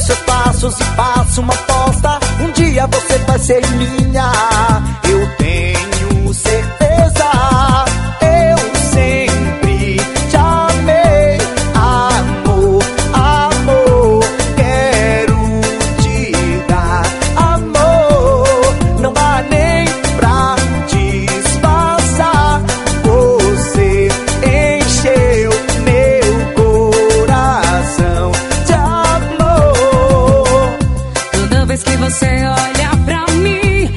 seus passos e faço uma aposta. Um dia você vai ser minha. Olha pra mim.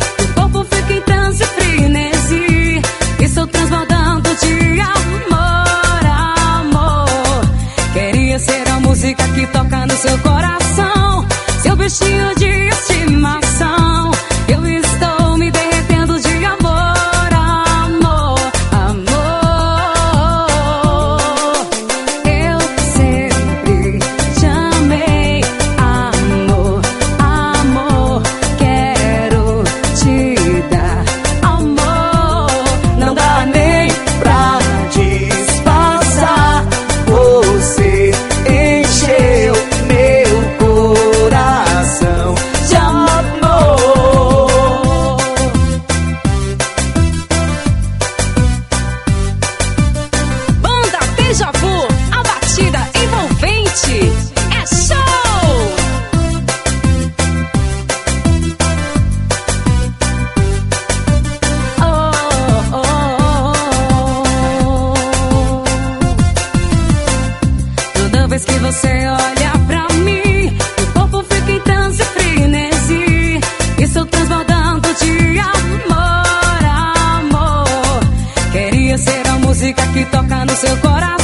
música que toca no seu coração.